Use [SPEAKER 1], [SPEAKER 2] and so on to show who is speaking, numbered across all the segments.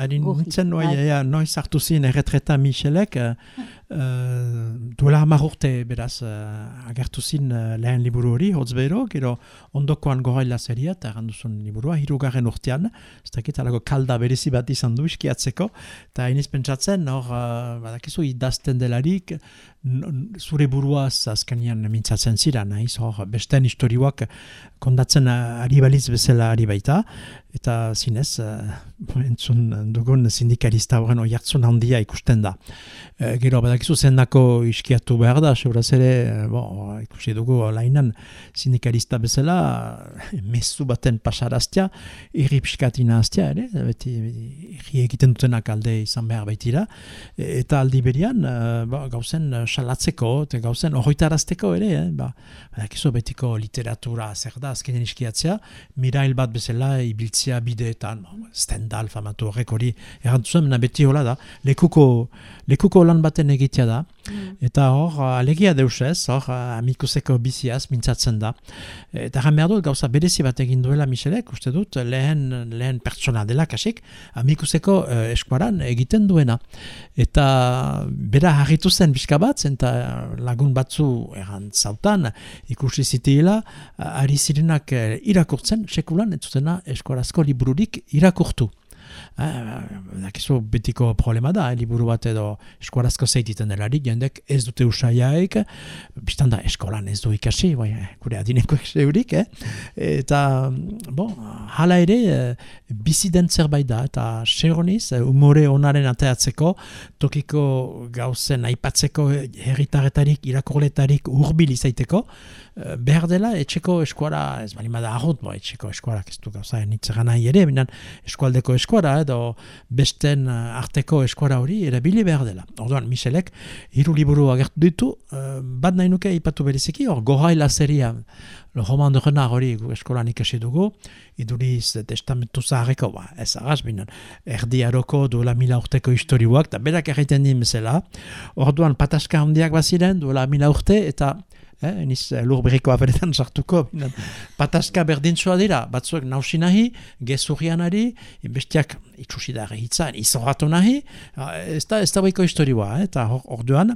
[SPEAKER 1] ari nintzen, bai. ea, noiz hartu zin erretreta Michelek, uh, duela hamar urte, beraz, uh, agertu zin uh, lehen liburu hori, hotz behero, gero ondokoan goraila zeria, eta erranduzun liburua, hirugarren urtean, ez dakit, alako kalda berezi bat izan du, iskiatzeko, eta hainiz pentsatzen, hor, uh, badakizu, idazten delarik, zure buruaz azkenian mintzatzen zira, nahiz, hor, besten historioak kondatzen ari baliz bezala ari baita, eta zinez, uh, entzun dugun sindikalista horren oiartzun handia ikusten da. E, gero, badakizu zendako iskiatu behar da, sebraz ere, bo, ikusi dugu lainan sindikalista bezala, mezu baten pasaraztia, irri piskatina aztia, ere, beti, irri egiten dutenak alde izan behar baitira, eta aldi berian, uh, gauzen salatzeko, eta gauzen horretarazteko ere, eh? ba, badakizu betiko literatura zer da, azkenen iskiatzea, mirail bat bezala, ibiltzen ibiltzea bideetan, stendal famatu horrek hori errantzuen, beti hola da, lekuko, lekuko lan baten egitea da, mm. eta hor, alegia deusez, hor, amikuseko biziaz, mintzatzen da. Eta jan behar dut, gauza berezi bat egin duela Michelek, uste dut, lehen, lehen pertsona dela kasik, amikuseko uh, eskuaran egiten duena. Eta bera harritu zen bizka bat, eta lagun batzu errantzautan, ikusi zitiela, ari zirenak uh, irakurtzen, sekulan, ez zutena eskuaraz asko libururik irakurtu. Dakizu eh, betiko problema da, eh, liburu bat edo eskuarazko zeititen delarik, jendek ez dute usaiaik, biztan da eskolan ez du ikasi, bai, eh, gure adineko eseurik, eh? eta bon, hala ere bizi den zerbait da, eta seroniz, umore onaren ateatzeko, tokiko gauzen aipatzeko herritaretarik, irakurletarik urbil izaiteko, behar dela etxeko eskuara, ez bali da ahot, bo, etxeko eskuara, ez du gauza nitzegan nahi ere, binan eskualdeko eskuara, edo besten eh, arteko eskuara hori erabili behar dela. Orduan, Michelek, hiru liburu agertu ditu, uh, bat nahi nuke ipatu bereziki, hor, gohaila seria, lo roman de renard hori eskolan ikasi dugu, iduriz testamentu zaharreko, ba, ez agaz binan, erdi aroko duela mila urteko historiuak, eta berak erraiten din bezala, orduan pataska handiak baziren duela mila urte, eta eh, eniz eh, lur berriko aferetan sartuko, pataska berdintzua dira, batzuek nausi nahi, gezurrian ari, bestiak itxusi da rehitzan, izorratu nahi, eh, ez da, ez da baiko historioa, eh, eta orduan,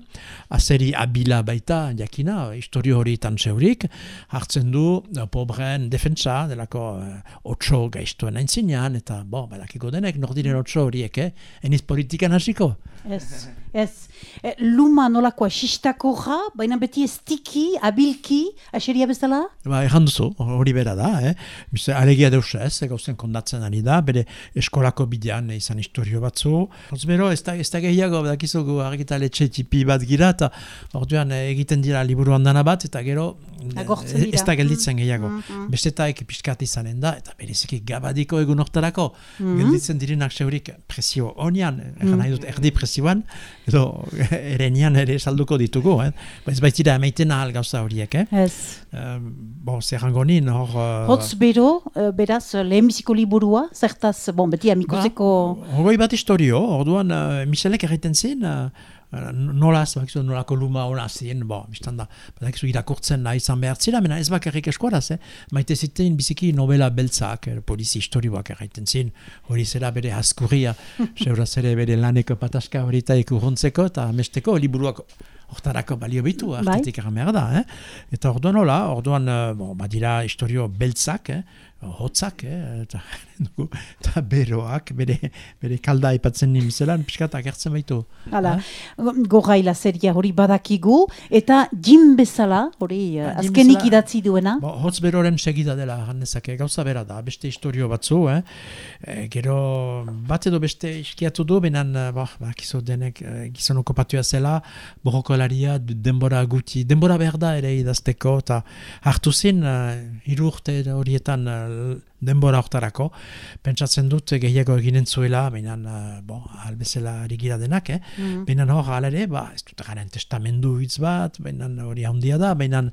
[SPEAKER 1] azeri abila baita, jakina, historio hori tan zeurik, hartzen du, pobren defensa, delako uh, otso gaiztuen aintzinean, eta, bo, badakiko denek, nordiren otso horiek, eh, eniz politikan hasiko.
[SPEAKER 2] Ez, ez. E, luma nolakoa, sistako ja, baina beti ez tiki, abilki, aseria bezala?
[SPEAKER 1] Ba, erran duzu, hori bera da, eh? Biste, alegia deus ez, gauzen kondatzen ari da, bere eskolako bidean izan historio batzu. Hortz bero, ez da, ez da gehiago, dakizugu, argitaletxe tipi bat gira, eta orduan eh, egiten dira liburu handana bat, eta gero,
[SPEAKER 2] eh,
[SPEAKER 1] ez da gelditzen gehiago. Mm -hmm. Beste eta izanen da, eta bereziki gabadiko egun hortarako, mm -hmm. gelditzen direnak seurik presio onian, mm nahi dut, erdi presio zioan, edo erenian ere salduko ditugu, eh? Ba, ez baitira emaiten ahal gauza horiek, eh?
[SPEAKER 2] Ez.
[SPEAKER 1] Uh, bon, zer hangonin, hor... Uh...
[SPEAKER 2] Hotz bero, uh, beraz, lehenbiziko liburua, zertaz, bon, beti amikozeko...
[SPEAKER 1] Ba, hogoi bat historio, orduan, uh, Michelek erreten zin, uh, nola, zabakizu, nolako luma hona zien, bo, biztan da, badakizu irakurtzen nahi izan behar zira, mena ez bakarrik eskuaraz, eh? maite zitein biziki novela beltzak, er, polizi historioak erraiten zin, hori zera bere askurria, zeuraz ere bere laneko pataska hori eta ikurrontzeko, eta amesteko, liburuak hortarako balio bitu, bai. artetik behar da, eh? eta orduan hola, orduan, uh, bon, badira historio beltzak, eh? hotzak, eh, eta, eta beroak, bere, bere kalda ipatzen nimizelan, piskat agertzen baitu.
[SPEAKER 2] Hala, gogaila zeria hori badakigu, eta jim bezala, hori uh, azkenik idatzi duena?
[SPEAKER 1] Bo, hotz beroren segida dela, handezake, gauza bera da, beste historio batzu, eh? E, gero, bat edo beste iskiatu du, benan, bah, bah, gizo denek, gizon okopatua zela, borrokolaria, denbora guti, denbora behar da ere idazteko, eta hartu zin, uh, irurte horietan, denbora hortarako. Pentsatzen dut gehiago eginen zuela, baina, uh, bon, albezela gira denak, eh? Mm -hmm. hor, alere, ba, ez dut garen testamendu hitz bat, baina hori handia da, baina,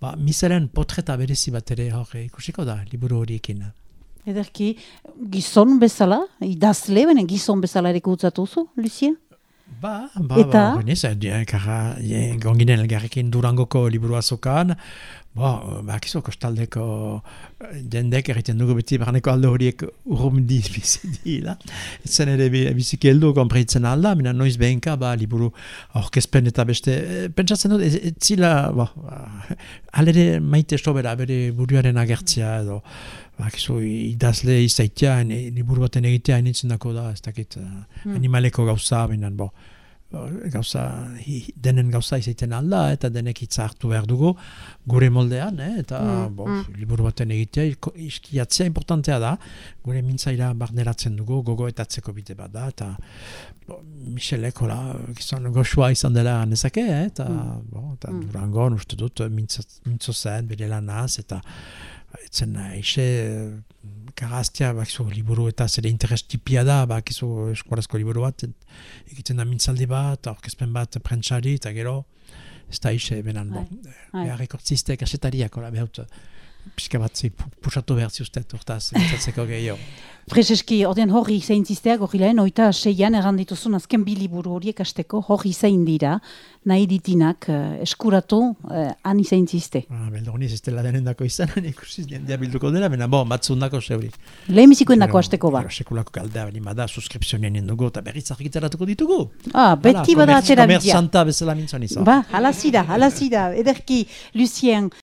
[SPEAKER 1] ba, miseren potreta berezi bat ere hor ikusiko da, liburu horiekin.
[SPEAKER 2] Ederki, gizon bezala, idazle, baina gizon bezala ere gutzatu zu, Lucien?
[SPEAKER 1] Ba, ba, Eta? ba, benez, gonginen elgarrekin durangoko liburu azokan, Bo, bakizu, kostaldeko jendek egiten dugu beti barneko alde horiek urrumdi bizi dira. Etzen ere biziki heldu konpreitzen alda, mina noiz behinka, ba, liburu aurkezpen eta beste, e, pentsatzen dut, ez, ez zila, bo, alere maite sobera, bere buruaren agertzia edo, bakizu, idazle izaitia, liburu baten egitea, initzen dako da, ez dakit, hmm. animaleko gauza, binan, bo, gauza, denen gauza izaiten alda, eta denek hitza hartu behar dugu, gure moldean, eh? eta mm, bo, mm. liburu baten egitea, iskiatzea importantea da, gure mintzaira barneratzen dugu, gogo etatzeko bide bat da, eta bo, Michelek, hola, gizan goxua izan dela nezake, eh? eta, mm. bo, eta mm. durangon, uste dut, mintzo zen, bere lanaz, eta etzen eixe karaztia, bakizu, liburu eta zere interes tipia da, bakizu, eskuarazko liburu bat, egiten da mintzaldi bat, aurkezpen bat prentsari, eta gero, ez da eixe, benan, bon, behar ekortzistek, asetariak, behut, pixka bat zi, pusatu behar ziustet, urtaz, gitzatzeko gehiago.
[SPEAKER 2] Freseski, ordean hori izain zizteak, hori lehen, oita seian errandituzun azken biliburu horiek asteko, hori izain dira, nahi ditinak uh, eskuratu, uh, han izain zizte.
[SPEAKER 1] Ah, beldo, honi ez dela denen dako izan, ikusiz jendea bilduko dela, bena, bo, batzun dako zeuri.
[SPEAKER 2] Lehemizikoen dako asteko ba.
[SPEAKER 1] Sekulako galdea, bani, bada, suskripzionen dugu, eta berriz argitaratuko ditugu.
[SPEAKER 2] Ah, beti bada atera
[SPEAKER 1] bidia. Komerzanta bezala mintzan izan.
[SPEAKER 2] Ba, alazida, alazida, ederki, Lucien,